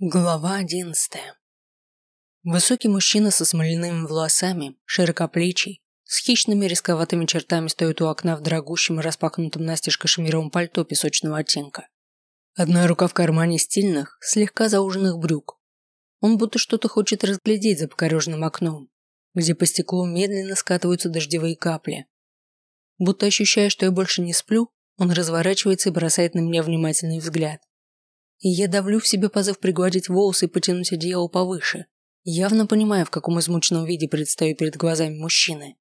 Глава одиннадцатая. Высокий мужчина со смоляными волосами, широкоплечий, с хищными рисковатыми чертами стоит у окна в дорогущем распахнутом настежь кашемировом пальто песочного оттенка. Одна рука в кармане стильных, слегка зауженных брюк. Он будто что-то хочет разглядеть за покорежным окном, где по стеклу медленно скатываются дождевые капли. Будто ощущая, что я больше не сплю, он разворачивается и бросает на меня внимательный взгляд и я давлю в себе позыв пригладить волосы и потянуть одеяло повыше, явно понимая, в каком измученном виде предстаю перед глазами мужчины.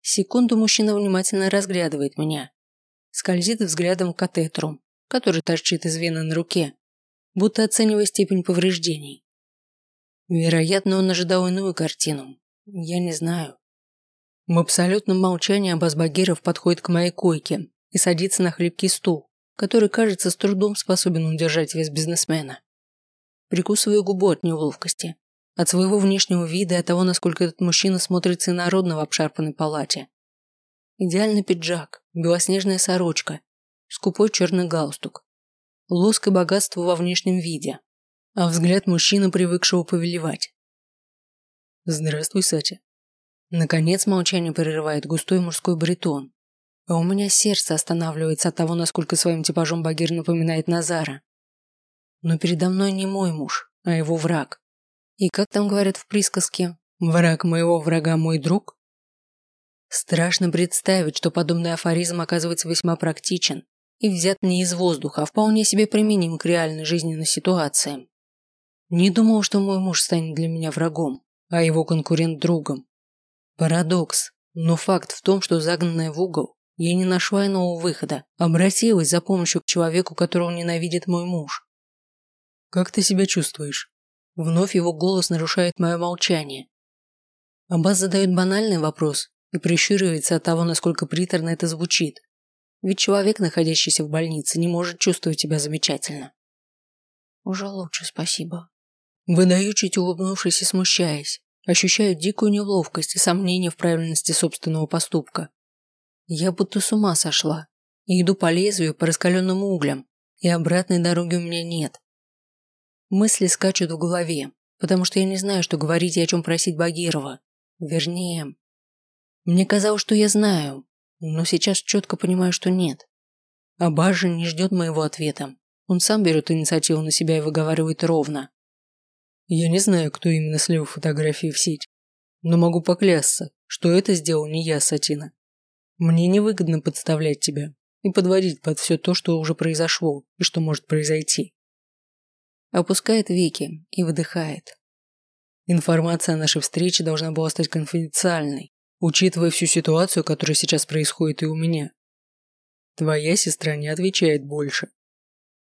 Секунду мужчина внимательно разглядывает меня, скользит взглядом к катетеру, который торчит из вены на руке, будто оценивая степень повреждений. Вероятно, он ожидал иную картину. Я не знаю. В абсолютном молчании Аббас Багиров подходит к моей койке и садится на хлипкий стул, который, кажется, с трудом способен удержать вес бизнесмена. Прикусываю губу от неловкости, от своего внешнего вида и от того, насколько этот мужчина смотрится инородно в обшарпанной палате. Идеальный пиджак, белоснежная сорочка, скупой черный галстук, лоск и богатство во внешнем виде, а взгляд мужчины, привыкшего повелевать. «Здравствуй, Сатя». Наконец молчание прерывает густой мужской баритон, а у меня сердце останавливается от того, насколько своим типажом Багир напоминает Назара. Но передо мной не мой муж, а его враг. И как там говорят в присказке, враг моего врага мой друг? Страшно представить, что подобный афоризм оказывается весьма практичен и взят не из воздуха, а вполне себе применим к реальной жизненной ситуации. Не думал, что мой муж станет для меня врагом, а его конкурент другом. Парадокс, но факт в том, что загнанная в угол, я не нашла иного выхода. Обратилась за помощью к человеку, которого ненавидит мой муж. «Как ты себя чувствуешь?» Вновь его голос нарушает мое молчание. Аббас задает банальный вопрос и прищуривается от того, насколько приторно это звучит. Ведь человек, находящийся в больнице, не может чувствовать себя замечательно. Уже лучше, спасибо. Выдаю, чуть улыбнувшись и смущаясь. Ощущаю дикую неловкость и сомнение в правильности собственного поступка. Я будто с ума сошла. И иду по лезвию, по раскаленным углям, и обратной дороги у меня нет. Мысли скачут в голове, потому что я не знаю, что говорить и о чем просить Багирова. Вернее, мне казалось, что я знаю, но сейчас четко понимаю, что нет. Абаж не ждет моего ответа. Он сам берет инициативу на себя и выговаривает ровно. Я не знаю, кто именно слил фотографии в сеть, но могу поклясться, что это сделал не я, Сатина. Мне невыгодно подставлять тебя и подводить под все то, что уже произошло и что может произойти. Опускает веки и выдыхает. Информация о нашей встрече должна была стать конфиденциальной, учитывая всю ситуацию, которая сейчас происходит и у меня. Твоя сестра не отвечает больше.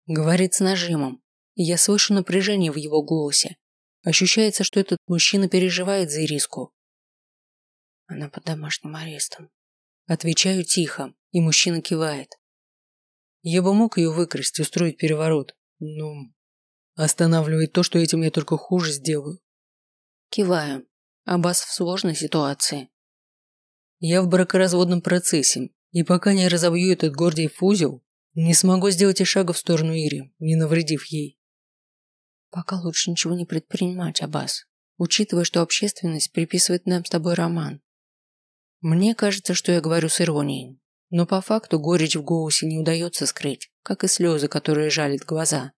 Говорит с нажимом, и я слышу напряжение в его голосе. Ощущается, что этот мужчина переживает за Ириску. Она под домашним арестом. Отвечаю тихо, и мужчина кивает. Я бы мог ее выкрасть устроить переворот, но останавливает то, что этим я только хуже сделаю. Киваю. Аббас в сложной ситуации. Я в бракоразводном процессе, и пока не разобью этот Гордиев узел, не смогу сделать и шага в сторону Ири, не навредив ей. Пока лучше ничего не предпринимать, Аббас, учитывая, что общественность приписывает нам с тобой роман. Мне кажется, что я говорю с иронией, но по факту горечь в голосе не удается скрыть, как и слезы, которые жалят глаза.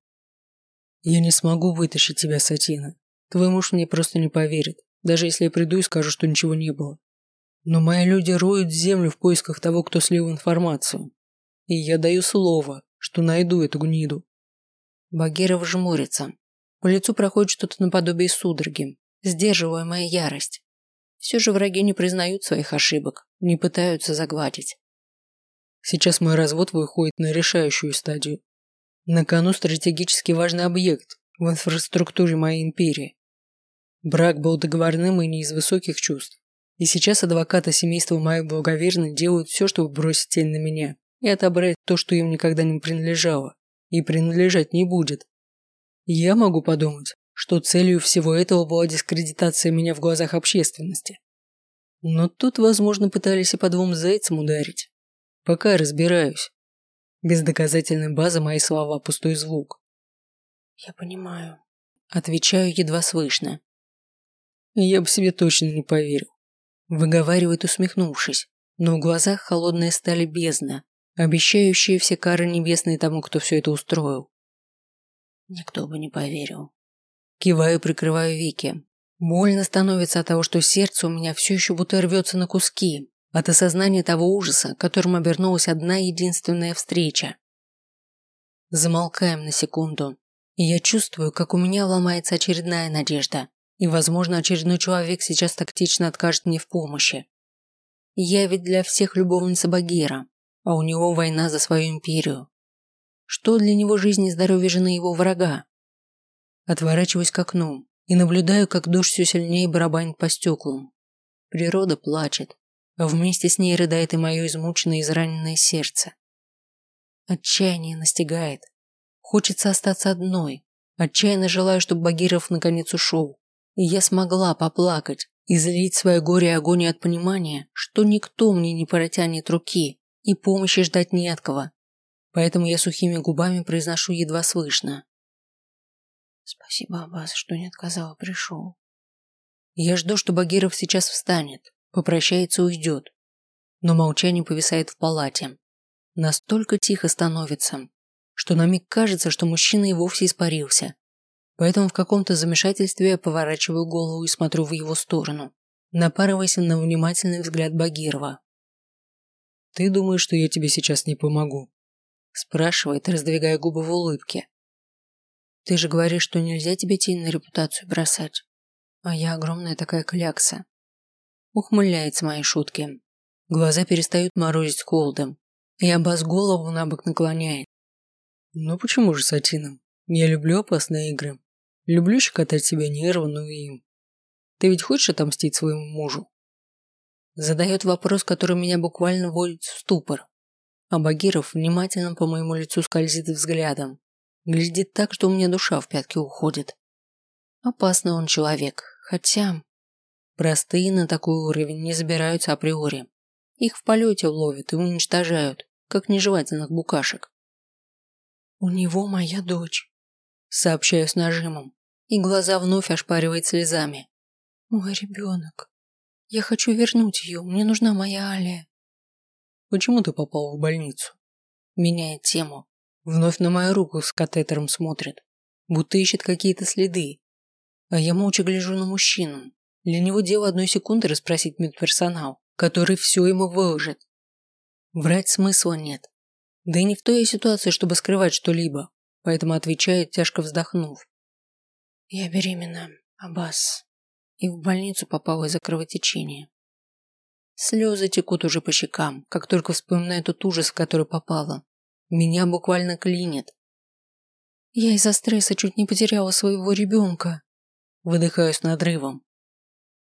Я не смогу вытащить тебя, Сатина. Твой муж мне просто не поверит, даже если я приду и скажу, что ничего не было. Но мои люди роют землю в поисках того, кто слил информацию. И я даю слово, что найду эту гниду. Багиров жмурится. По лицу проходит что-то наподобие судороги, сдерживая мою ярость. Все же враги не признают своих ошибок, не пытаются загладить. Сейчас мой развод выходит на решающую стадию. На кону стратегически важный объект в инфраструктуре моей империи. Брак был договорным и не из высоких чувств. И сейчас адвокаты семейства моих благоверных делают все, чтобы бросить тень на меня и отобрать то, что им никогда не принадлежало и принадлежать не будет. Я могу подумать, что целью всего этого была дискредитация меня в глазах общественности. Но тут, возможно, пытались и по двум зайцам ударить. Пока разбираюсь. Без доказательной базы мои слова – пустой звук. Я понимаю. Отвечаю едва слышно. Я бы себе точно не поверил. Выговаривает, усмехнувшись, но в глазах холодная стали бездна, обещающая все кары небесные тому, кто все это устроил. Никто бы не поверил. Киваю, прикрываю веки. Больно становится от того, что сердце у меня все еще будто рвется на куски, от осознания того ужаса, которым обернулась одна единственная встреча. Замолкаем на секунду, и я чувствую, как у меня ломается очередная надежда, и, возможно, очередной человек сейчас тактично откажет мне в помощи. Я ведь для всех любовница Багира, а у него война за свою империю. Что для него жизнь и здоровье жены его врага? Отворачиваюсь к окну и наблюдаю, как дождь все сильнее барабанит по стеклам. Природа плачет, а вместе с ней рыдает и мое измученное и израненное сердце. Отчаяние настигает. Хочется остаться одной. Отчаянно желаю, чтобы Багиров наконец ушел. И я смогла поплакать, излить свое горе и агонию от понимания, что никто мне не протянет руки, и помощи ждать не от кого. Поэтому я сухими губами произношу едва слышно. Спасибо, Аббас, что не отказал, пришел. Я жду, что Багиров сейчас встанет, попрощается и уйдет. Но молчание повисает в палате. Настолько тихо становится, что на миг кажется, что мужчина и вовсе испарился. Поэтому в каком-то замешательстве я поворачиваю голову и смотрю в его сторону, напарываясь на внимательный взгляд Багирова. «Ты думаешь, что я тебе сейчас не помогу?» спрашивает, раздвигая губы в улыбке. «Ты же говоришь, что нельзя тебе тень на репутацию бросать. А я огромная такая клякса». Ухмыляется моей шутки. Глаза перестают морозить холодом. И Аббас голову на бок наклоняет. «Ну почему же сатином? Я люблю опасные игры. Люблю щекотать себя нервы, ну и... Ты ведь хочешь отомстить своему мужу? Задает вопрос, который меня буквально вводит в ступор. А Багиров внимательно по моему лицу скользит взглядом. Глядит так, что у меня душа в пятки уходит. Опасный он человек, хотя... Простые на такой уровень не забираются априори. Их в полете ловят и уничтожают, как нежелательных букашек. «У него моя дочь», сообщаю с нажимом, и глаза вновь ошпаривает слезами. Мой ребенок. Я хочу вернуть ее, мне нужна моя Алия. Почему ты попал в больницу? Меняет тему. Вновь на мою руку с катетером смотрит, будто ищет какие-то следы. А я молча гляжу на мужчину. Для него дело одной секунды расспросить медперсонал, который все ему выложит. Врать смысла нет. Да и не в той ситуации, чтобы скрывать что-либо поэтому отвечает, тяжко вздохнув. Я беременна, Аббас, и в больницу попала из-за кровотечения. Слезы текут уже по щекам, как только вспоминаю тот ужас, в который попала. Меня буквально клинит. Я из-за стресса чуть не потеряла своего ребенка. Выдыхаю с надрывом.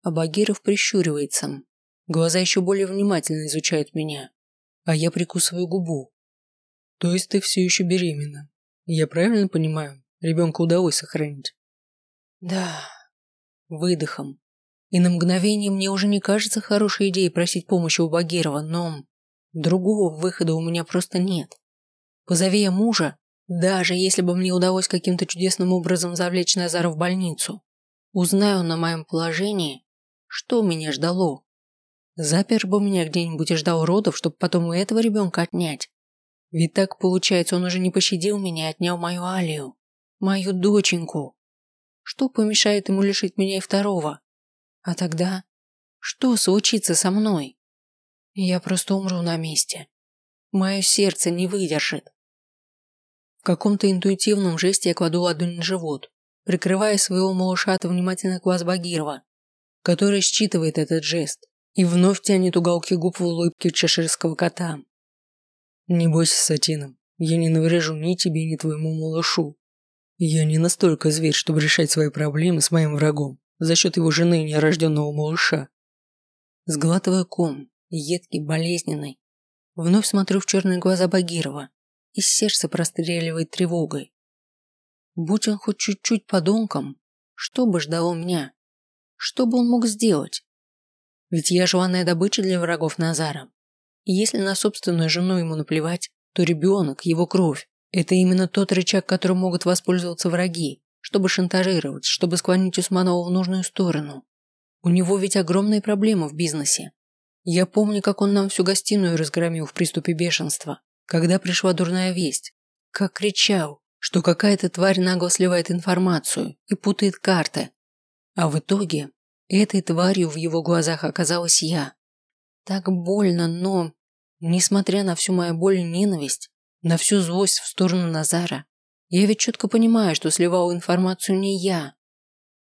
А Багиров прищуривается. Глаза еще более внимательно изучают меня. А я прикусываю губу. То есть ты все еще беременна? Я правильно понимаю? Ребенка удалось сохранить? Да. Выдохом. И на мгновение мне уже не кажется хорошей идеей просить помощи у Багирова, но другого выхода у меня просто нет. Позови я мужа, даже если бы мне удалось каким-то чудесным образом завлечь Назара в больницу, узнаю о моем положении, что меня ждало. Запер бы меня где-нибудь и ждал родов, чтобы потом у этого ребенка отнять. Ведь так получается, он уже не пощадил меня и отнял мою Алию, мою доченьку. Что помешает ему лишить меня и второго? А тогда что случится со мной? Я просто умру на месте. Мое сердце не выдержит. В каком-то интуитивном жесте я кладу ладонь на живот, прикрывая своего малыша от внимательных глаз Багирова, который считывает этот жест и вновь тянет уголки губ в улыбке чеширского кота. Не бойся, Сатина. Я не наврежу ни тебе, ни твоему малышу. Я не настолько зверь, чтобы решать свои проблемы с моим врагом за счет его жены и нерожденного малыша. Сглатывая ком, едкий, болезненный, вновь смотрю в черные глаза Багирова, и сердце простреливает тревогой. Будь он хоть чуть-чуть подонком, что бы ждало меня? Что бы он мог сделать? Ведь я желанная добыча для врагов Назара. И если на собственную жену ему наплевать, то ребенок, его кровь – это именно тот рычаг, которым могут воспользоваться враги, чтобы шантажировать, чтобы склонить Усманова в нужную сторону. У него ведь огромные проблемы в бизнесе. Я помню, как он нам всю гостиную разгромил в приступе бешенства, когда пришла дурная весть. Как кричал, что какая-то тварь нагло сливает информацию и путает карты. А в итоге этой тварью в его глазах оказалась я. Так больно, но, несмотря на всю мою боль и ненависть, на всю злость в сторону Назара, я ведь четко понимаю, что сливал информацию не я.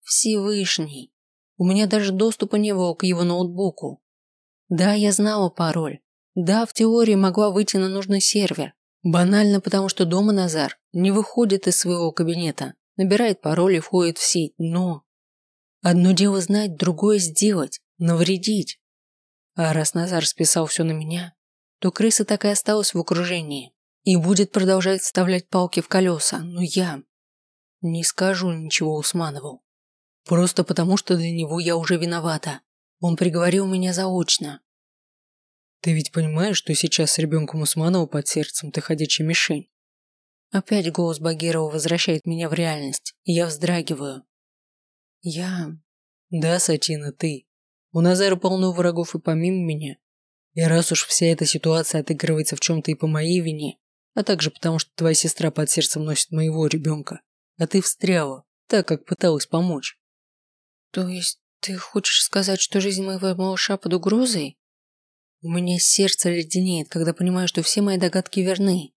Всевышний. У меня даже доступа не было к его ноутбуку. Да, я знала пароль. Да, в теории могла выйти на нужный сервер. Банально потому, что дома Назар не выходит из своего кабинета, набирает пароль и входит в сеть, но... Одно дело знать, другое сделать, навредить. А раз Назар списал все на меня, то крыса так и осталась в окружении и будет продолжать вставлять палки в колеса, но я не скажу ничего Усманову. Просто потому, что для него я уже виновата. Он приговорил меня заочно. Ты ведь понимаешь, что сейчас с ребенком Усманова под сердцем ты ходячая мишень? Опять голос Багирова возвращает меня в реальность, и я вздрагиваю. Я... Да, Сатина, ты. У Назара полно врагов и помимо меня. И раз уж вся эта ситуация отыгрывается в чем-то и по моей вине, а также потому, что твоя сестра под сердцем носит моего ребенка, а ты встряла, так как пыталась помочь. То есть ты хочешь сказать, что жизнь моего малыша под угрозой? У меня сердце леденеет, когда понимаю, что все мои догадки верны.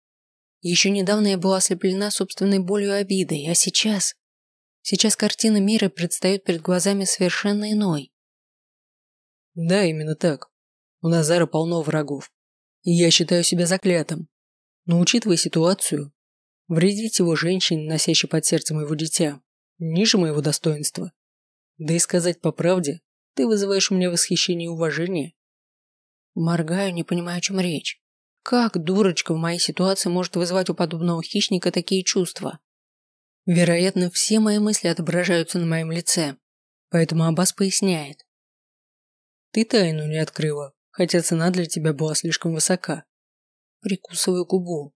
Еще недавно я была ослеплена собственной болью и обидой, а сейчас... Сейчас картина мира предстает перед глазами совершенно иной. Да, именно так. У Назара полно врагов. И я считаю себя заклятым. Но учитывая ситуацию, вредить его женщине, носящей под сердцем его дитя, ниже моего достоинства. Да и сказать по правде, ты вызываешь у меня восхищение и уважение. Моргаю, не понимая, о чем речь. Как дурочка в моей ситуации может вызывать у подобного хищника такие чувства? Вероятно, все мои мысли отображаются на моем лице, поэтому Аббас поясняет. Ты тайну не открыла, хотя цена для тебя была слишком высока. Прикусываю губу.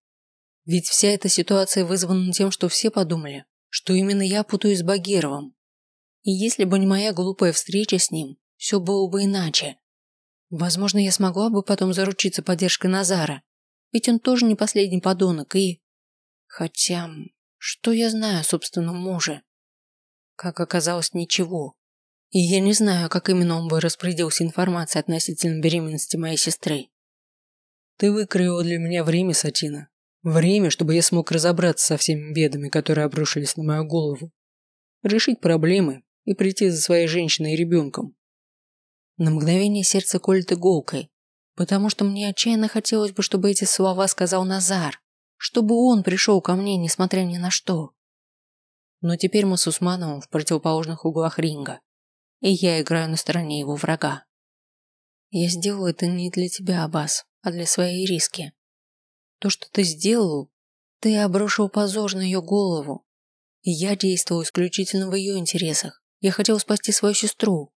Ведь вся эта ситуация вызвана тем, что все подумали, что именно я путаюсь с Багировым. И если бы не моя глупая встреча с ним, все было бы иначе. Возможно, я смогла бы потом заручиться поддержкой Назара, ведь он тоже не последний подонок и... Хотя, что я знаю о собственном муже? Как оказалось, ничего. И я не знаю, как именно он бы распорядился информацией относительно беременности моей сестры. Ты выкроила для меня время, Сатина. Время, чтобы я смог разобраться со всеми бедами, которые обрушились на мою голову. Решить проблемы и прийти за своей женщиной и ребенком. На мгновение сердце колет иголкой, потому что мне отчаянно хотелось бы, чтобы эти слова сказал Назар, чтобы он пришел ко мне, несмотря ни на что. Но теперь мы с Усмановым в противоположных углах ринга, и я играю на стороне его врага. Я сделаю это не для тебя, Аббас, а для своей риски. То, что ты сделал, ты обрушил позор на ее голову. И я действовал исключительно в ее интересах. Я хотел спасти свою сестру,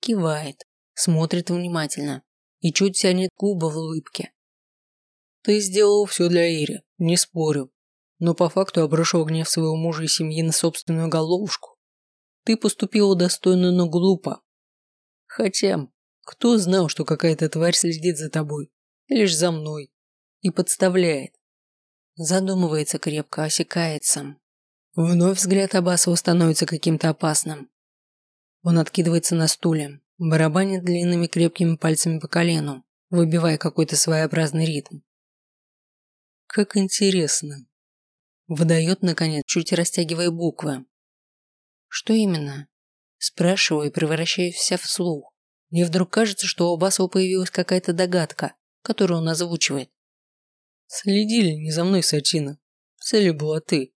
Кивает, смотрит внимательно и чуть тянет губы в улыбке. Ты сделал все для Ири, не спорю, но по факту обрушил гнев своего мужа и семьи на собственную головушку. Ты поступила достойно, но глупо. Хотя, кто знал, что какая-то тварь следит за тобой, лишь за мной, и подставляет. Задумывается крепко, осекается. Вновь взгляд Абасова становится каким-то опасным. Он откидывается на стуле, барабанит длинными крепкими пальцами по колену, выбивая какой-то своеобразный ритм. Как интересно. Выдает, наконец, чуть растягивая буквы. Что именно? Спрашиваю и превращаюсь вся в слух. Мне вдруг кажется, что у Басова появилась какая-то догадка, которую он озвучивает. Следили не за мной, Сатина. Целью была ты.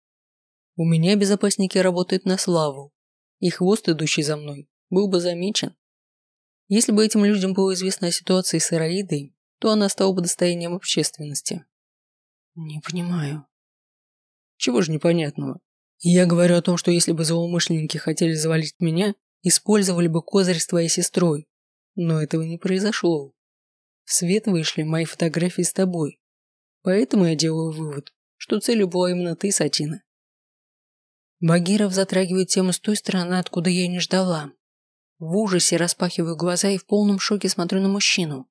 У меня безопасники работают на славу, и хвост, идущий за мной, был бы замечен. Если бы этим людям было известно о ситуации с Ираидой, то она стала бы достоянием общественности. Не понимаю. Чего же непонятного? Я говорю о том, что если бы злоумышленники хотели завалить меня, использовали бы козырь с твоей сестрой. Но этого не произошло. В свет вышли мои фотографии с тобой. Поэтому я делаю вывод, что целью была именно ты, Сатина. Багиров затрагивает тему с той стороны, откуда я не ждала. В ужасе распахиваю глаза и в полном шоке смотрю на мужчину.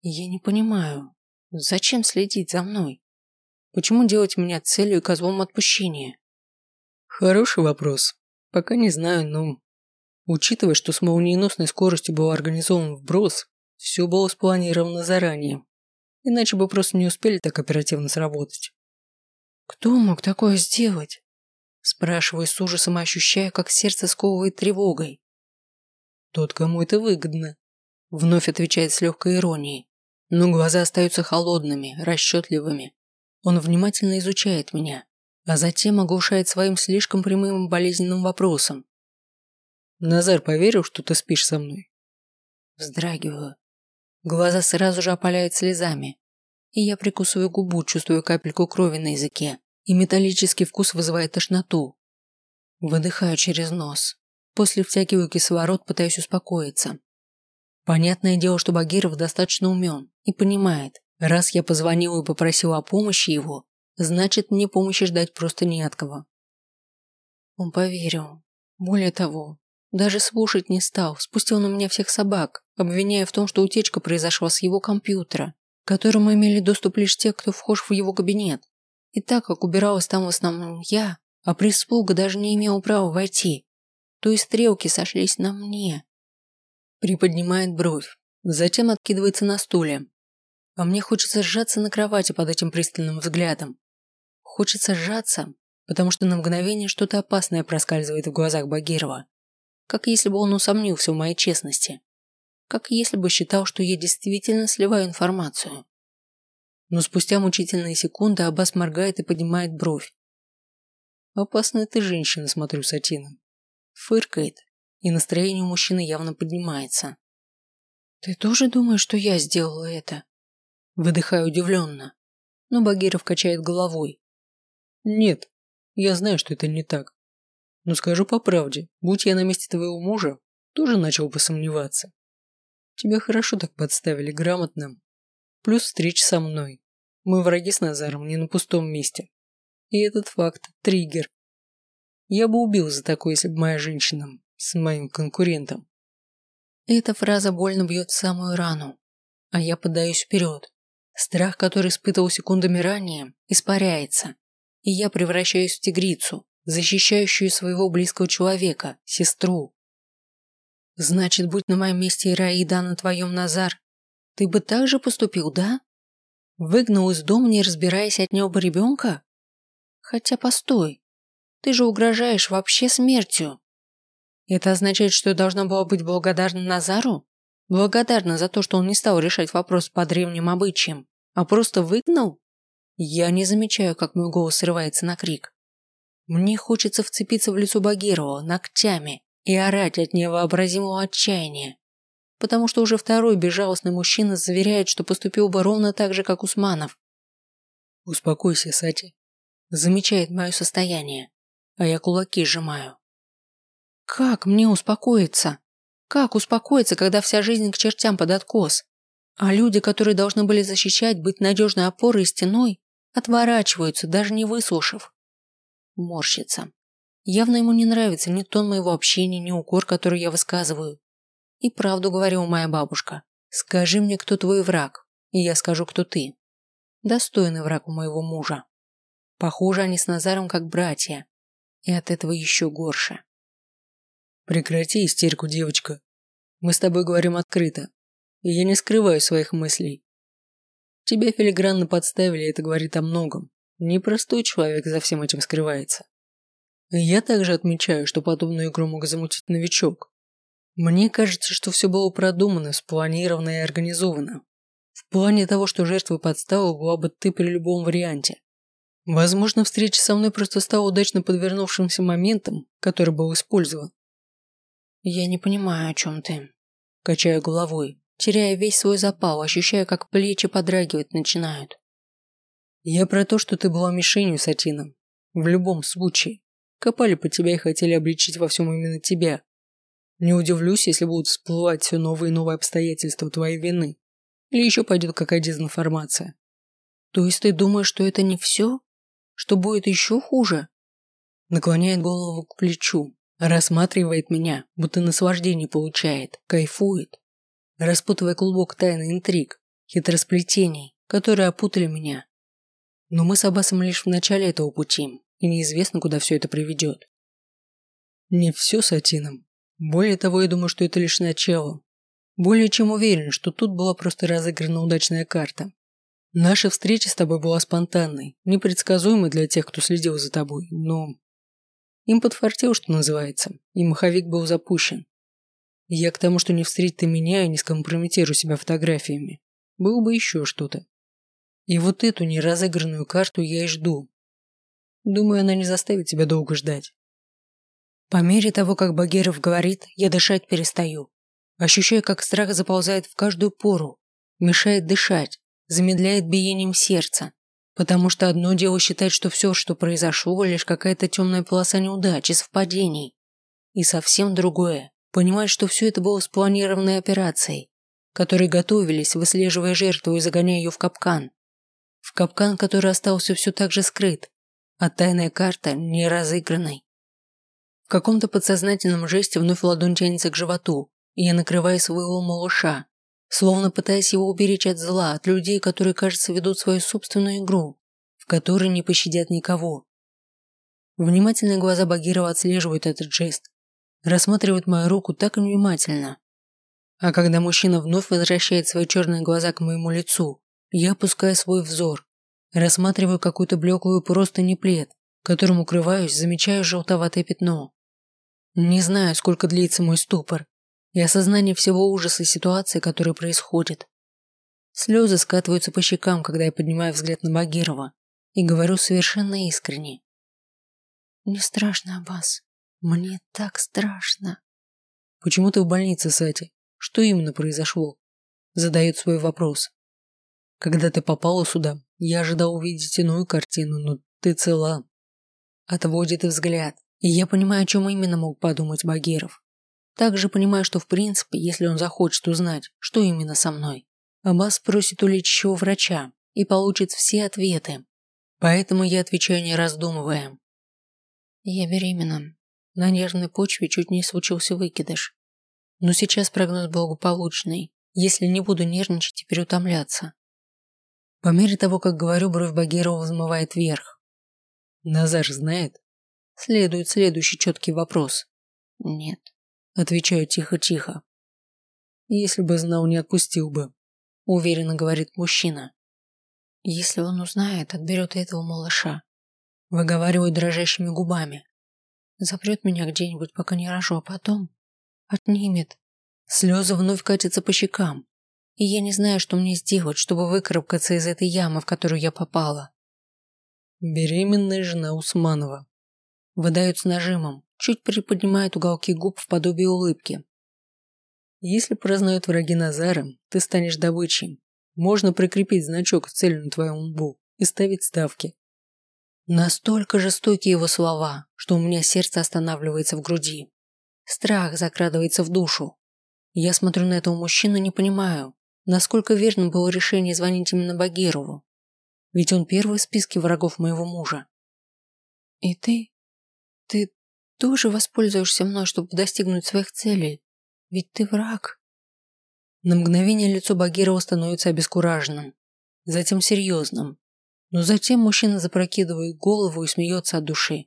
Я не понимаю, зачем следить за мной? Почему делать меня целью и козлом отпущения? Хороший вопрос. Пока не знаю, но... Учитывая, что с молниеносной скоростью был организован вброс, все было спланировано заранее. Иначе бы просто не успели так оперативно сработать. Кто мог такое сделать? Спрашиваю с ужасом и ощущаю, как сердце сковывает тревогой. Тот, кому это выгодно. Вновь отвечает с легкой иронией. Но глаза остаются холодными, расчетливыми. Он внимательно изучает меня, а затем оглушает своим слишком прямым болезненным вопросом. «Назар поверил, что ты спишь со мной?» Вздрагиваю. Глаза сразу же опаляют слезами, и я прикусываю губу, чувствую капельку крови на языке, и металлический вкус вызывает тошноту. Выдыхаю через нос. После втягиваю кислород, пытаюсь успокоиться. Понятное дело, что Багиров достаточно умен и понимает, раз я позвонил и попросил о помощи его, значит мне помощи ждать просто не от кого. Он поверил. Более того, даже слушать не стал, спустил на меня всех собак, обвиняя в том, что утечка произошла с его компьютера, к которому имели доступ лишь те, кто вхож в его кабинет. И так как убиралась там в основном я, а прислуга даже не имела права войти, то и стрелки сошлись на мне. Приподнимает бровь, затем откидывается на стуле. А мне хочется сжаться на кровати под этим пристальным взглядом. Хочется сжаться, потому что на мгновение что-то опасное проскальзывает в глазах Багирова. Как если бы он усомнился в моей честности. Как если бы считал, что я действительно сливаю информацию. Но спустя мучительные секунды Аббас моргает и поднимает бровь. «Опасная ты женщина, смотрю, Сатина». Фыркает, и настроение у мужчины явно поднимается. «Ты тоже думаешь, что я сделала это?» Выдыхаю удивленно, но Багиров качает головой. «Нет, я знаю, что это не так. Но скажу по правде, будь я на месте твоего мужа, тоже начал бы сомневаться. Тебя хорошо так подставили, грамотно. Плюс встреча со мной. Мы враги с Назаром не на пустом месте. И этот факт – триггер. Я бы убил за такое, если бы моя женщина с моим конкурентом. Эта фраза больно бьет в самую рану, а я подаюсь вперед. Страх, который испытывал секундами ранее, испаряется, и я превращаюсь в тигрицу, защищающую своего близкого человека, сестру. Значит, будь на моем месте Ираида, на твоем Назар, ты бы так же поступил, да? Выгнал из дома, не разбираясь от него ребенка? Хотя постой, ты же угрожаешь вообще смертью. Это означает, что я должна была быть благодарна Назару? Благодарна за то, что он не стал решать вопрос по древним обычаям, а просто выгнал? Я не замечаю, как мой голос срывается на крик. Мне хочется вцепиться в лицо Багирова ногтями и орать от невообразимого отчаяния, потому что уже второй безжалостный мужчина заверяет, что поступил бы ровно так же, как Усманов. «Успокойся, Сати», замечает мое состояние, а я кулаки сжимаю. Как мне успокоиться? Как успокоиться, когда вся жизнь к чертям под откос? А люди, которые должны были защищать, быть надежной опорой и стеной, отворачиваются, даже не выслушав. Морщится. Явно ему не нравится ни тон моего общения, ни укор, который я высказываю. И правду говорила моя бабушка. Скажи мне, кто твой враг, и я скажу, кто ты. Достойный враг у моего мужа. Похоже, они с Назаром как братья. И от этого еще горше. Прекрати истерику, девочка. Мы с тобой говорим открыто. И я не скрываю своих мыслей. Тебя филигранно подставили, это говорит о многом. Непростой человек за всем этим скрывается. Я также отмечаю, что подобную игру мог замутить новичок. Мне кажется, что все было продумано, спланировано и организовано. В плане того, что жертвой подставы была бы ты при любом варианте. Возможно, встреча со мной просто стала удачно подвернувшимся моментом, который был использован. «Я не понимаю, о чем ты». Качаю головой, теряя весь свой запал, ощущая, как плечи подрагивать начинают. «Я про то, что ты была мишенью Сатина. В любом случае. Копали по тебя и хотели обличить во всем именно тебя. Не удивлюсь, если будут всплывать все новые и новые обстоятельства твоей вины. Или еще пойдет какая дезинформация. То есть ты думаешь, что это не все? Что будет еще хуже? наклоняет голову к плечу, рассматривает меня, будто наслаждение получает, кайфует, распутывая клубок тайны интриг, хитросплетений, которые опутали меня. Но мы с Аббасом лишь в начале этого пути, и неизвестно, куда все это приведет. Не все с Атином. Более того, я думаю, что это лишь начало. Более чем уверен, что тут была просто разыграна удачная карта. Наша встреча с тобой была спонтанной, непредсказуемой для тех, кто следил за тобой, но... Им подфартил, что называется, и маховик был запущен. Я к тому, что не встретить ты меня и не скомпрометирую себя фотографиями. Было бы еще что-то. И вот эту неразыгранную карту я и жду. Думаю, она не заставит тебя долго ждать. По мере того, как Багиров говорит, я дышать перестаю. Ощущаю, как страх заползает в каждую пору, мешает дышать, замедляет биением сердца. Потому что одно дело считать, что все, что произошло, лишь какая-то темная полоса неудач и совпадений. И совсем другое – понимать, что все это было спланированной операцией, которой готовились, выслеживая жертву и загоняя ее в капкан. В капкан, который остался все так же скрыт, а тайная карта не разыгранной. В каком-то подсознательном жесте вновь ладонь тянется к животу, и я накрываю своего малыша, словно пытаясь его уберечь от зла, от людей, которые, кажется, ведут свою собственную игру, в которой не пощадят никого. Внимательные глаза Багирова отслеживают этот жест, рассматривают мою руку так внимательно. А когда мужчина вновь возвращает свои черные глаза к моему лицу, я опускаю свой взор, рассматриваю какую-то блеклую просто не плед, которым укрываюсь, замечаю желтоватое пятно. Не знаю, сколько длится мой ступор, и осознание всего ужаса ситуации, которая происходит. Слезы скатываются по щекам, когда я поднимаю взгляд на Багирова и говорю совершенно искренне. «Не страшно, Аббас. Мне так страшно». «Почему ты в больнице, Сати? Что именно произошло?» Задает свой вопрос. «Когда ты попала сюда, я ожидал увидеть иную картину, но ты цела». Отводит взгляд, и я понимаю, о чем именно мог подумать Багиров. Также понимаю, что в принципе, если он захочет узнать, что именно со мной, Аббас спросит у лечащего врача и получит все ответы. Поэтому я отвечаю не раздумывая. Я беременна. На нервной почве чуть не случился выкидыш. Но сейчас прогноз благополучный, если не буду нервничать и переутомляться. По мере того, как говорю, бровь Багирова взмывает вверх. Назар знает? Следует следующий четкий вопрос. Нет. Отвечаю тихо-тихо. Если бы знал, не отпустил бы. Уверенно говорит мужчина. Если он узнает, отберет этого малыша. Выговариваю дрожащими губами. Запрет меня где-нибудь, пока не рожу, а потом отнимет. Слезы вновь катятся по щекам. И я не знаю, что мне сделать, чтобы выкарабкаться из этой ямы, в которую я попала. Беременная жена Усманова. Выдают с нажимом, чуть приподнимает уголки губ в подобии улыбки. Если прознают враги Назара, ты станешь добычей. Можно прикрепить значок в цель на твоем лбу и ставить ставки. Настолько жестокие его слова, что у меня сердце останавливается в груди. Страх закрадывается в душу. Я смотрю на этого мужчину и не понимаю, насколько верным было решение звонить именно Багирову. Ведь он первый в списке врагов моего мужа. И ты? Ты тоже воспользуешься мной, чтобы достигнуть своих целей. Ведь ты враг. На мгновение лицо Багирова становится обескураженным, затем серьезным. Но затем мужчина запрокидывает голову и смеется от души.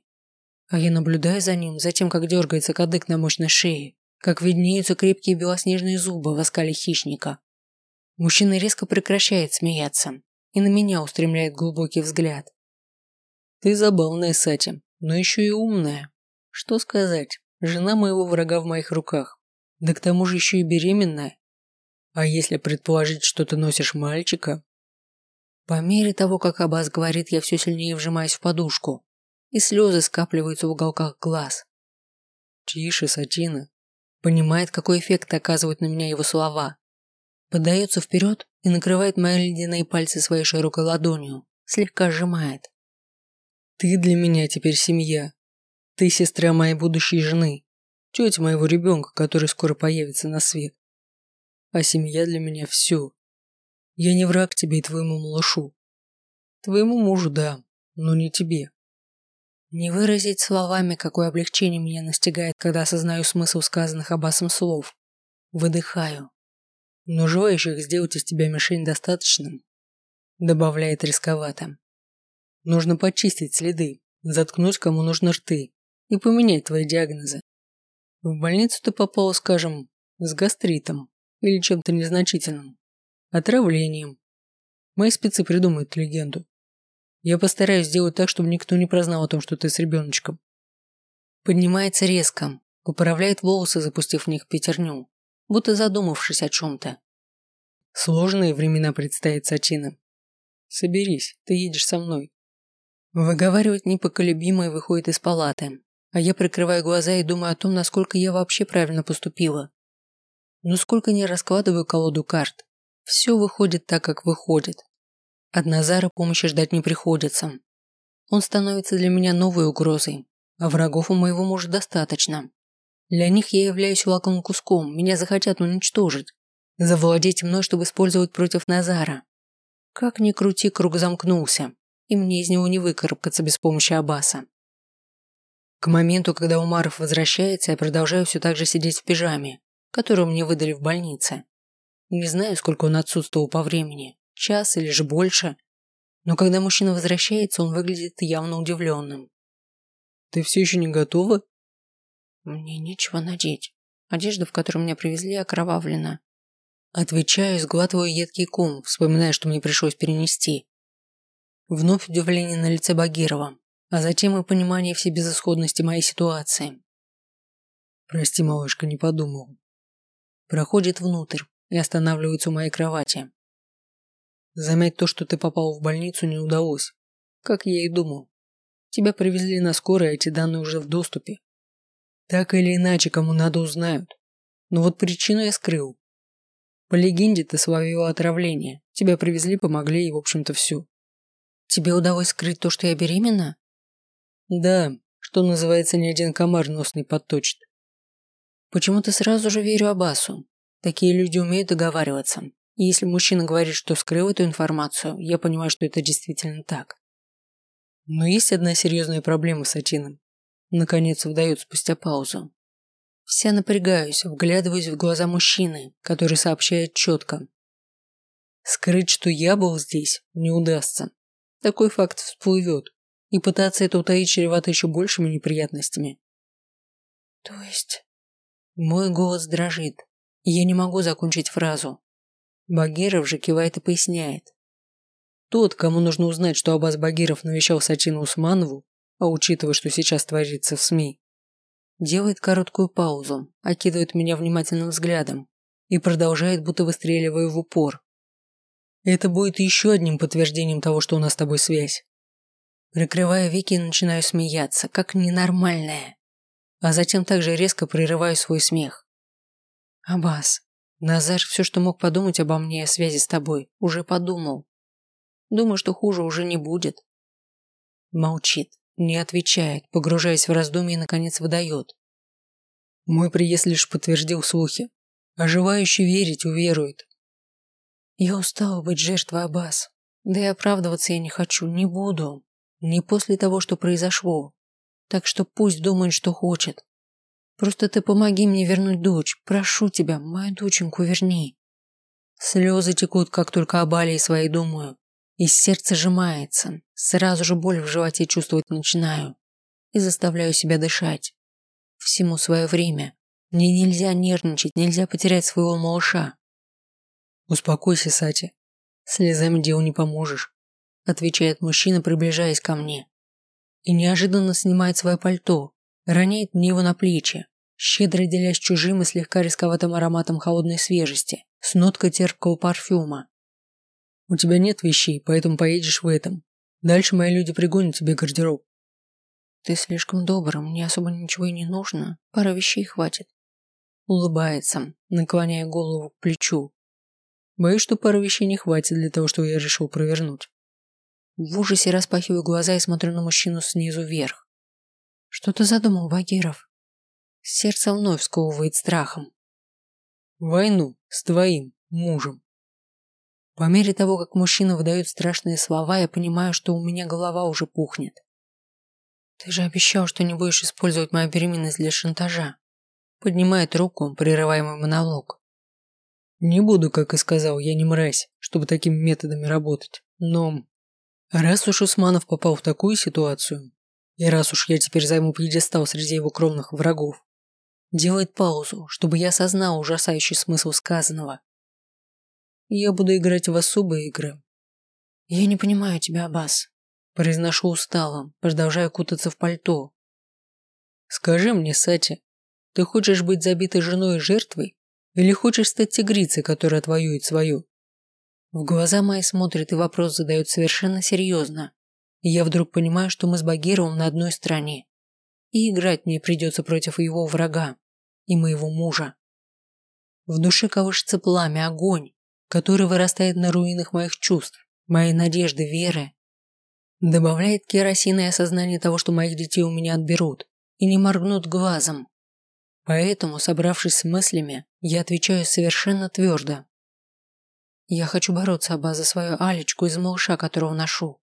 А я наблюдаю за ним, затем как дергается кадык на мощной шее, как виднеются крепкие белоснежные зубы в оскале хищника. Мужчина резко прекращает смеяться и на меня устремляет глубокий взгляд. Ты забавная, Сати, но еще и умная. Что сказать, жена моего врага в моих руках. Да к тому же еще и беременная. А если предположить, что ты носишь мальчика? По мере того, как Аббас говорит, я все сильнее вжимаюсь в подушку, и слезы скапливаются в уголках глаз. Тише, Сатина. Понимает, какой эффект оказывают на меня его слова. Подается вперед и накрывает мои ледяные пальцы своей широкой ладонью, слегка сжимает. Ты для меня теперь семья, ты сестра моей будущей жены, тетя моего ребенка, который скоро появится на свет. А семья для меня все. Я не враг тебе и твоему малышу. Твоему мужу, да, но не тебе. Не выразить словами, какое облегчение меня настигает, когда осознаю смысл сказанных Аббасом слов. Выдыхаю. Но желающих сделать из тебя мишень достаточным, добавляет рисковато. Нужно почистить следы, заткнуть кому нужно рты и поменять твои диагнозы. В больницу ты попала, скажем, с гастритом или чем-то незначительным, отравлением. Мои спецы придумают легенду. Я постараюсь сделать так, чтобы никто не прознал о том, что ты с ребеночком. Поднимается резко, поправляет волосы, запустив в них пятерню, будто задумавшись о чем-то. Сложные времена предстоят Сатина. Соберись, ты едешь со мной. Выговаривать непоколебимое выходит из палаты, а я прикрываю глаза и думаю о том, насколько я вообще правильно поступила. Но сколько не раскладываю колоду карт, все выходит так, как выходит. От Назара помощи ждать не приходится. Он становится для меня новой угрозой, а врагов у моего мужа достаточно. Для них я являюсь лакомым куском, меня захотят уничтожить, завладеть мной, чтобы использовать против Назара. Как ни крути, круг замкнулся, и мне из него не выкарабкаться без помощи Аббаса. К моменту, когда Умаров возвращается, я продолжаю все так же сидеть в пижаме, которую мне выдали в больнице. Не знаю, сколько он отсутствовал по времени, час или же больше, но когда мужчина возвращается, он выглядит явно удивленным. «Ты все еще не готова?» «Мне нечего надеть. Одежда, в которую меня привезли, окровавлена». Отвечаю, сглатываю едкий ком, вспоминая, что мне пришлось перенести. Вновь удивление на лице Багирова, а затем и понимание всей безысходности моей ситуации. «Прости, малышка, не подумал». Проходит внутрь и останавливается у моей кровати. Замять то, что ты попал в больницу, не удалось. Как я и думал. Тебя привезли на скорой, а эти данные уже в доступе. Так или иначе, кому надо, узнают. Но вот причину я скрыл. По легенде, ты словила отравление. Тебя привезли, помогли и, в общем-то, все. Тебе удалось скрыть то, что я беременна? Да, что называется, ни один комар нос не подточит. Почему-то сразу же верю Абасу. Такие люди умеют договариваться. И если мужчина говорит, что скрыл эту информацию, я понимаю, что это действительно так. Но есть одна серьезная проблема с Атином. Наконец выдает спустя паузу. Вся напрягаюсь, вглядываюсь в глаза мужчины, который сообщает четко. Скрыть, что я был здесь, не удастся. Такой факт всплывет, и пытаться это утаить чревато еще большими неприятностями. То есть... Мой голос дрожит, и я не могу закончить фразу. Багиров же кивает и поясняет. Тот, кому нужно узнать, что Абаз Багиров навещал Сатину Усманову, а учитывая, что сейчас творится в СМИ, делает короткую паузу, окидывает меня внимательным взглядом и продолжает, будто выстреливая в упор. Это будет еще одним подтверждением того, что у нас с тобой связь. Прикрываю веки и начинаю смеяться, как ненормальная. А затем также резко прерываю свой смех. Абаз, Назар все, что мог подумать обо мне о связи с тобой, уже подумал. Думаю, что хуже уже не будет. Молчит, не отвечает, погружаясь в раздумье и, наконец, выдает. Мой приезд лишь подтвердил слухи. Желающий верить уверует. Я устала быть жертвой Аббас. Да и оправдываться я не хочу, не буду. Не после того, что произошло. Так что пусть думает, что хочет. Просто ты помоги мне вернуть дочь. Прошу тебя, мою доченьку верни. Слезы текут, как только об Алии своей думаю. И сердце сжимается. Сразу же боль в животе чувствовать начинаю. И заставляю себя дышать. Всему свое время. Мне нельзя нервничать, нельзя потерять своего малыша. Успокойся, Сати. Слезами делу не поможешь. Отвечает мужчина, приближаясь ко мне. И неожиданно снимает свое пальто, роняет мне его на плечи, щедро делясь чужим и слегка рисковатым ароматом холодной свежести, с ноткой терпкого парфюма. «У тебя нет вещей, поэтому поедешь в этом. Дальше мои люди пригонят тебе гардероб». «Ты слишком добр, мне особо ничего и не нужно. Пара вещей хватит». Улыбается, наклоняя голову к плечу. Боюсь, что пары вещей не хватит для того, что я решил провернуть. В ужасе распахиваю глаза и смотрю на мужчину снизу вверх. «Что ты задумал, Багиров?» Сердце вновь сковывает страхом. Войну с твоим мужем. По мере того, как мужчина выдает страшные слова, я понимаю, что у меня голова уже пухнет. Ты же обещал, что не будешь использовать мою беременность для шантажа. Поднимает руку, прерывая мой монолог. Не буду, как и сказал, я не мразь, чтобы такими методами работать. Но раз уж Усманов попал в такую ситуацию, и раз уж я теперь займу пьедестал среди его кровных врагов, делает паузу, чтобы я осознал ужасающий смысл сказанного. Я буду играть в особые игры. Я не понимаю тебя, Аббас. Произношу устало, продолжая кутаться в пальто. Скажи мне, Сати, ты хочешь быть забитой женой и жертвой? Или хочешь стать тигрицей, которая отвоюет свою? В глаза мои смотрит и вопрос задает совершенно серьезно. И я вдруг понимаю, что мы с Багировым на одной стороне. И играть мне придется против его врага и моего мужа. В душе колышется пламя, огонь, который вырастает на руинах моих чувств, моей надежды, веры Добавляет керосина и осознание того, что моих детей у меня отберут и не моргнут глазом. Поэтому, собравшись с мыслями, я отвечаю совершенно твердо. Я хочу бороться, Аба, за свою Алечку из малыша, которого ношу.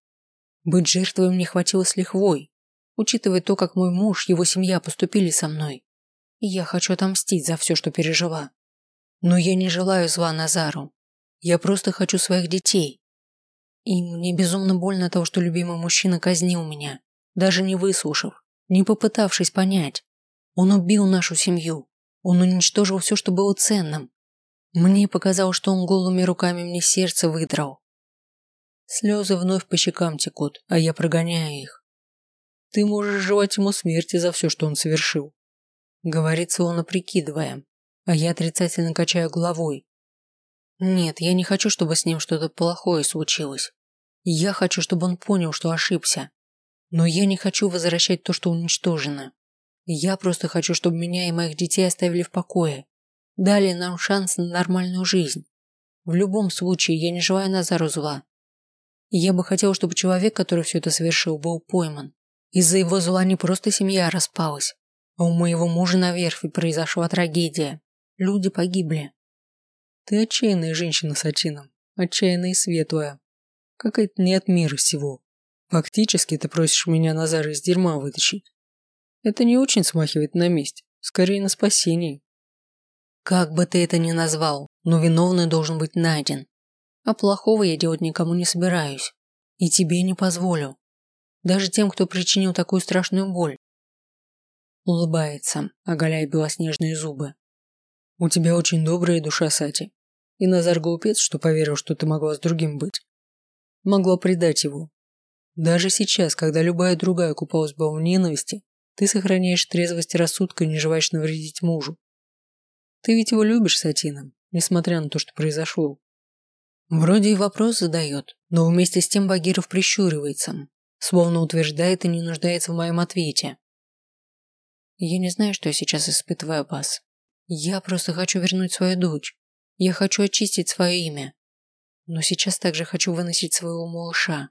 Быть жертвой мне хватило с лихвой, учитывая то, как мой муж, его семья поступили со мной. И я хочу отомстить за все, что пережила. Но я не желаю зла Назару. Я просто хочу своих детей. И мне безумно больно того, что любимый мужчина казнил меня, даже не выслушав, не попытавшись понять. Он убил нашу семью. Он уничтожил все, что было ценным. Мне показалось, что он голыми руками мне сердце выдрал. Слезы вновь по щекам текут, а я прогоняю их. Ты можешь желать ему смерти за все, что он совершил. Говорит словно прикидывая, а я отрицательно качаю головой. Нет, я не хочу, чтобы с ним что-то плохое случилось. Я хочу, чтобы он понял, что ошибся. Но я не хочу возвращать то, что уничтожено. Я просто хочу, чтобы меня и моих детей оставили в покое. Дали нам шанс на нормальную жизнь. В любом случае, я не желаю Назару зла. я бы хотел, чтобы человек, который все это совершил, был пойман. Из-за его зла не просто семья распалась, а у моего мужа на верфи произошла трагедия. Люди погибли. Ты отчаянная женщина с Атином. Отчаянная и светлая. Какая-то не от мира всего. Фактически ты просишь меня Назара из дерьма вытащить. Это не очень смахивает на месть, скорее на спасение. Как бы ты это ни назвал, но виновный должен быть найден. А плохого я делать никому не собираюсь. И тебе не позволю. Даже тем, кто причинил такую страшную боль. Улыбается, оголяя белоснежные зубы. У тебя очень добрая душа, Сати. И Назар глупец, что поверил, что ты могла с другим быть могла предать его. Даже сейчас, когда любая другая купалась бы в ненависти, ты сохраняешь трезвость рассудка и не желаешь навредить мужу. Ты ведь его любишь, Сатина, несмотря на то, что произошло. Вроде и вопрос задает, но вместе с тем Багиров прищуривается, словно утверждает и не нуждается в моем ответе. Я не знаю, что я сейчас испытываю, Бас. Я просто хочу вернуть свою дочь. Я хочу очистить свое имя но сейчас также хочу выносить своего малыша.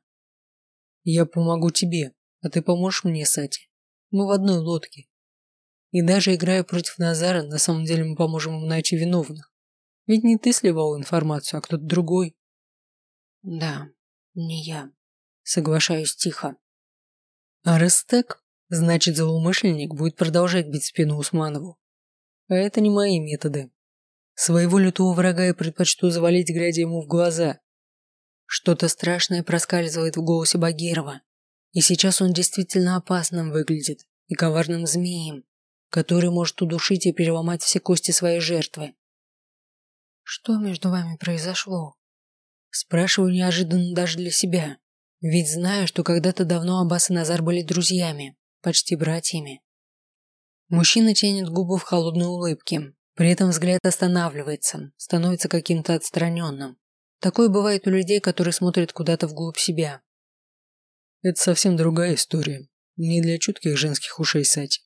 Я помогу тебе, а ты поможешь мне, Сати. Мы в одной лодке. И даже играя против Назара, на самом деле мы поможем ему найти виновных. Ведь не ты сливал информацию, а кто-то другой. Да, не я. Соглашаюсь тихо. А раз так, значит злоумышленник будет продолжать бить спину Усманову. А это не мои методы. Своего лютого врага я предпочту завалить, глядя ему в глаза. Что-то страшное проскальзывает в голосе Багирова. И сейчас он действительно опасным выглядит и коварным змеем, который может удушить и переломать все кости своей жертвы. «Что между вами произошло?» Спрашиваю неожиданно даже для себя. Ведь знаю, что когда-то давно Аббас и Назар были друзьями, почти братьями. Мужчина тянет губы в холодной улыбке, при этом взгляд останавливается, становится каким-то отстраненным. Такое бывает у людей, которые смотрят куда-то вглубь себя. Это совсем другая история. Не для чутких женских ушей, Сати.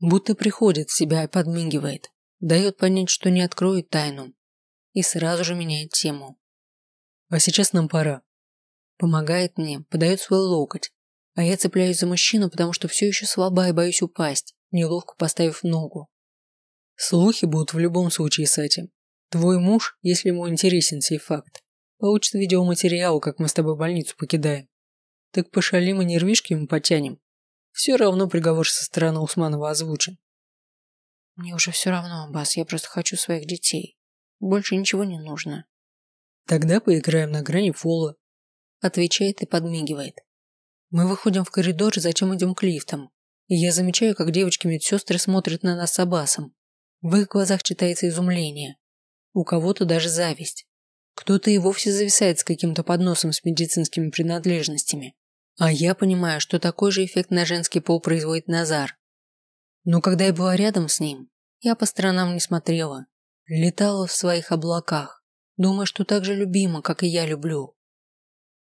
Будто приходит в себя и подмигивает. Дает понять, что не откроет тайну. И сразу же меняет тему. А сейчас нам пора. Помогает мне, подает свой локоть. А я цепляюсь за мужчину, потому что все еще слаба и боюсь упасть, неловко поставив ногу. Слухи будут в любом случае с этим. Твой муж, если ему интересен сей факт, получит видеоматериал, как мы с тобой больницу покидаем. Так пошалим и нервишки ему потянем. Все равно приговор со стороны Усманова озвучен. Мне уже все равно, Аббас, я просто хочу своих детей. Больше ничего не нужно. Тогда поиграем на грани фола. Отвечает и подмигивает. Мы выходим в коридор, затем идем к лифтам. И я замечаю, как девочки-медсестры смотрят на нас с Аббасом. В их глазах читается изумление. У кого-то даже зависть. Кто-то и вовсе зависает с каким-то подносом с медицинскими принадлежностями. А я понимаю, что такой же эффект на женский пол производит Назар. Но когда я была рядом с ним, я по сторонам не смотрела. Летала в своих облаках, думая, что так же любима, как и я люблю.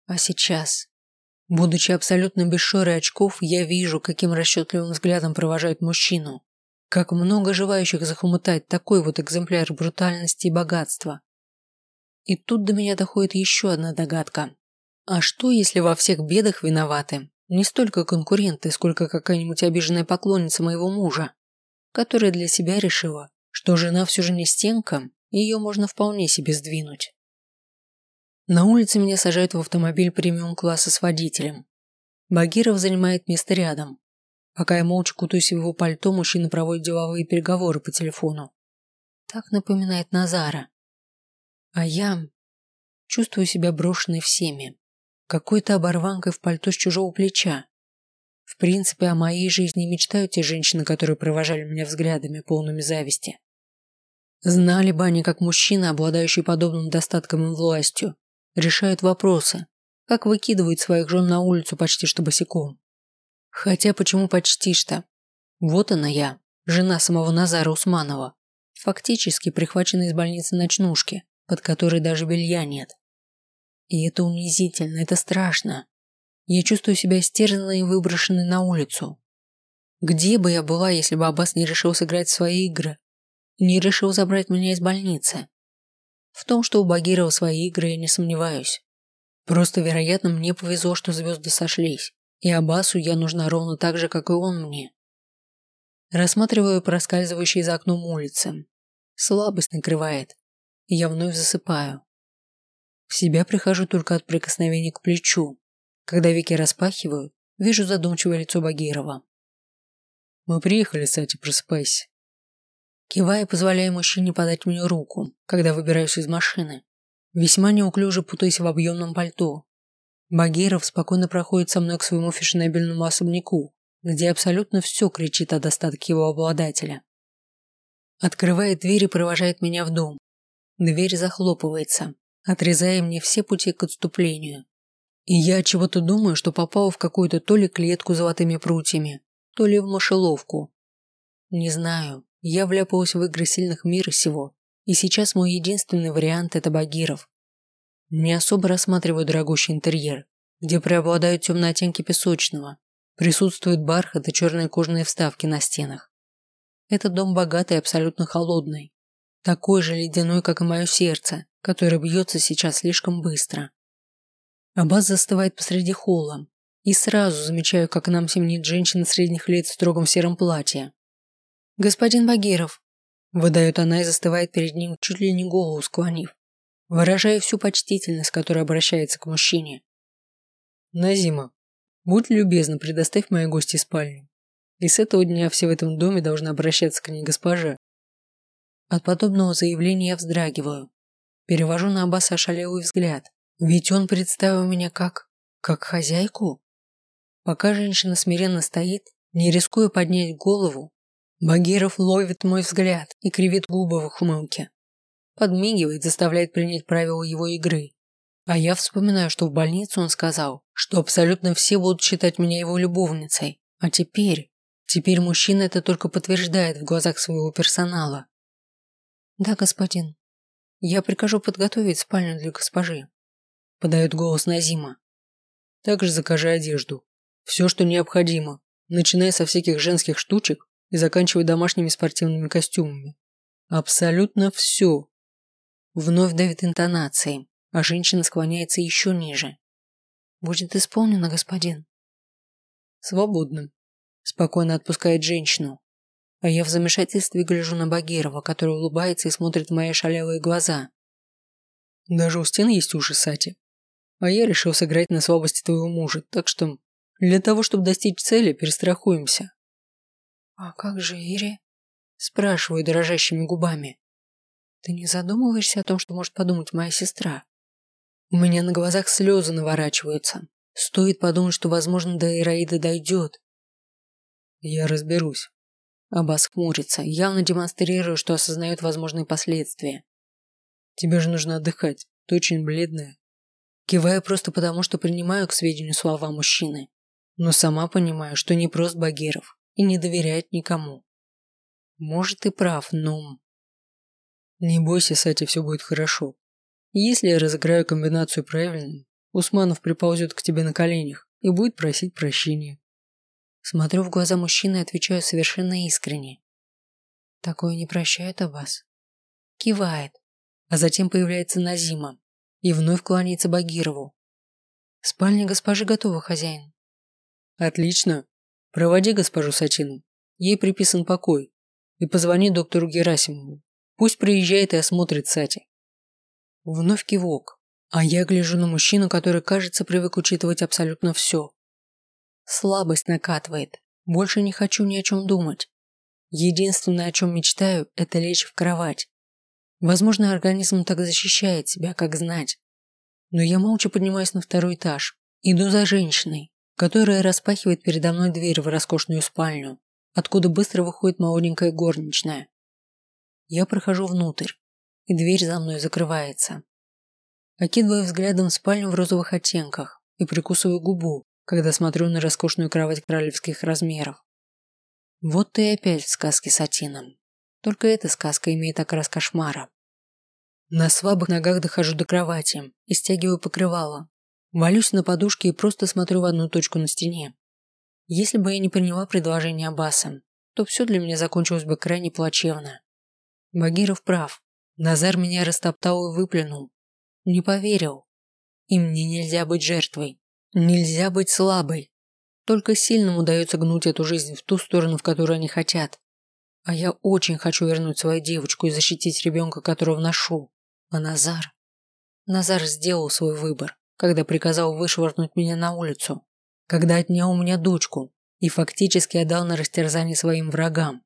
А сейчас, будучи абсолютно без шоры очков, я вижу, каким расчетливым взглядом провожает мужчину. Как много желающих захомутать такой вот экземпляр брутальности и богатства. И тут до меня доходит еще одна догадка. А что, если во всех бедах виноваты не столько конкуренты, сколько какая-нибудь обиженная поклонница моего мужа, которая для себя решила, что жена все же не стенка, и ее можно вполне себе сдвинуть. На улице меня сажают в автомобиль премиум-класса с водителем. Багиров занимает место рядом. Пока я молча кутаюсь в его пальто, мужчина проводит деловые переговоры по телефону. Так напоминает Назара. А я чувствую себя брошенной всеми какой-то оборванкой в пальто с чужого плеча. В принципе, о моей жизни мечтают те женщины, которые провожали меня взглядами, полными зависти. Знали бы они, как мужчины, обладающие подобным достатком и властью, решают вопросы, как выкидывают своих жен на улицу почти что босиком. Хотя почему почти что? Вот она я, жена самого Назара Усманова, фактически прихвачена из больницы ночнушки, под которой даже белья нет. И это унизительно, это страшно. Я чувствую себя стерзанной и выброшенной на улицу. Где бы я была, если бы Аббас не решил сыграть в свои игры? Не решил забрать меня из больницы? В том, что у Багирова свои игры, я не сомневаюсь. Просто, вероятно, мне повезло, что звезды сошлись, и Аббасу я нужна ровно так же, как и он мне. Рассматриваю проскальзывающие за окном улицы. Слабость накрывает, и я вновь засыпаю. В себя прихожу только от прикосновения к плечу. Когда веки распахиваю, вижу задумчивое лицо Багирова. «Мы приехали, Сати, просыпайся». Кивая, позволяя мужчине подать мне руку, когда выбираюсь из машины. Весьма неуклюже путаясь в объемном пальто. Багиров спокойно проходит со мной к своему фешенебельному особняку, где абсолютно все кричит о достатке его обладателя. Открывает дверь и провожает меня в дом. Дверь захлопывается, отрезая мне все пути к отступлению. И я чего-то думаю, что попал в какую-то то ли клетку с золотыми прутьями, то ли в мышеловку. Не знаю, я вляпалась в игры сильных мира сего, и сейчас мой единственный вариант – это Багиров. Не особо рассматриваю дорогущий интерьер, где преобладают темные оттенки песочного, присутствуют бархат и черные кожаные вставки на стенах. Этот дом богатый и абсолютно холодный, такой же ледяной, как и мое сердце, которое бьется сейчас слишком быстро. Абаз застывает посреди холла, и сразу замечаю, как нам семенит женщина средних лет в строгом сером платье. «Господин Багиров», – выдает она и застывает перед ним, чуть ли не голову склонив, выражая всю почтительность, которая обращается к мужчине. «Назима, будь любезна, предоставь моей гости спальню. И с этого дня все в этом доме должны обращаться к ней госпоже». От подобного заявления я вздрагиваю, Перевожу на Аббаса ошалелый взгляд. Ведь он представил меня как... как хозяйку. Пока женщина смиренно стоит, не рискуя поднять голову, Багиров ловит мой взгляд и кривит губы в ухмылке. Подмигивает, заставляет принять правила его игры. А я вспоминаю, что в больнице он сказал, что абсолютно все будут считать меня его любовницей. А теперь... Теперь мужчина это только подтверждает в глазах своего персонала. «Да, господин», я прикажу подготовить спальню для госпожи. Подает голос Назима. Также закажи одежду. Все, что необходимо, начиная со всяких женских штучек и заканчивая домашними спортивными костюмами. Абсолютно все. Вновь давит интонацией, а женщина склоняется еще ниже. Будет исполнено, господин. Свободно. Спокойно отпускает женщину, а я в замешательстве гляжу на Багирова, который улыбается и смотрит в мои шалявые глаза. Даже у стен есть уши, Сати. А я решил сыграть на слабости твоего мужа, так что Для того, чтобы достичь цели, перестрахуемся. А как же Ири? Спрашиваю дрожащими губами. Ты не задумываешься о том, что может подумать моя сестра? У меня на глазах слезы наворачиваются. Стоит подумать, что, возможно, до Ираиды дойдет. Я разберусь. Аббас хмурится, явно демонстрируя, что осознает возможные последствия. Тебе же нужно отдыхать. Ты очень бледная. Киваю просто потому, что принимаю к сведению слова мужчины. Но сама понимаю, что не прост Багиров и не доверяет никому. Может, и прав, но... Не бойся, Сати, все будет хорошо. Если я разыграю комбинацию правильно, Усманов приползет к тебе на коленях и будет просить прощения. Смотрю в глаза мужчины и отвечаю совершенно искренне. Такое не прощает о вас. Кивает, а затем появляется Назима и вновь кланяется Багирову. Спальня госпожи готова, хозяин. Отлично. Проводи госпожу Сатину. Ей приписан покой. И позвони доктору Герасимову. Пусть приезжает и осмотрит Сати. Вновь кивок. А я гляжу на мужчину, который, кажется, привык учитывать абсолютно все. Слабость накатывает. Больше не хочу ни о чем думать. Единственное, о чем мечтаю, это лечь в кровать. Возможно, организм так защищает себя, как знать. Но я молча поднимаюсь на второй этаж. Иду за женщиной, которая распахивает передо мной дверь в роскошную спальню, откуда быстро выходит молоденькая горничная. Я прохожу внутрь, и дверь за мной закрывается. Окидываю взглядом спальню в розовых оттенках и прикусываю губу, когда смотрю на роскошную кровать королевских размеров. Вот ты опять в сказке с Атином. Только эта сказка имеет окрас кошмара. На слабых ногах дохожу до кровати и стягиваю покрывало. Валюсь на подушке и просто смотрю в одну точку на стене. Если бы я не приняла предложение Аббаса, то все для меня закончилось бы крайне плачевно. Багиров прав. Назар меня растоптал и выплюнул. Не поверил. И мне нельзя быть жертвой. Нельзя быть слабой. Только сильным удается гнуть эту жизнь в ту сторону, в которую они хотят. А я очень хочу вернуть свою девочку и защитить ребенка, которого ношу. А Назар? Назар сделал свой выбор, когда приказал вышвырнуть меня на улицу, когда отнял у меня дочку и фактически отдал на растерзание своим врагам.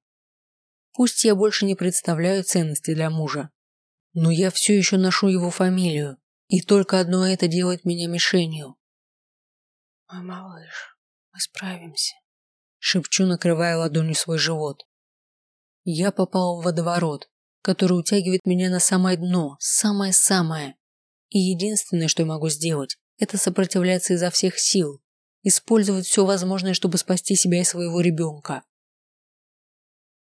Пусть я больше не представляю ценности для мужа, но я все еще ношу его фамилию, и только одно это делает меня мишенью. «Мой малыш, мы справимся», – шепчу, накрывая ладонью свой живот. Я попал в водоворот, который утягивает меня на самое дно, самое-самое. И единственное, что я могу сделать, это сопротивляться изо всех сил, использовать все возможное, чтобы спасти себя и своего ребенка.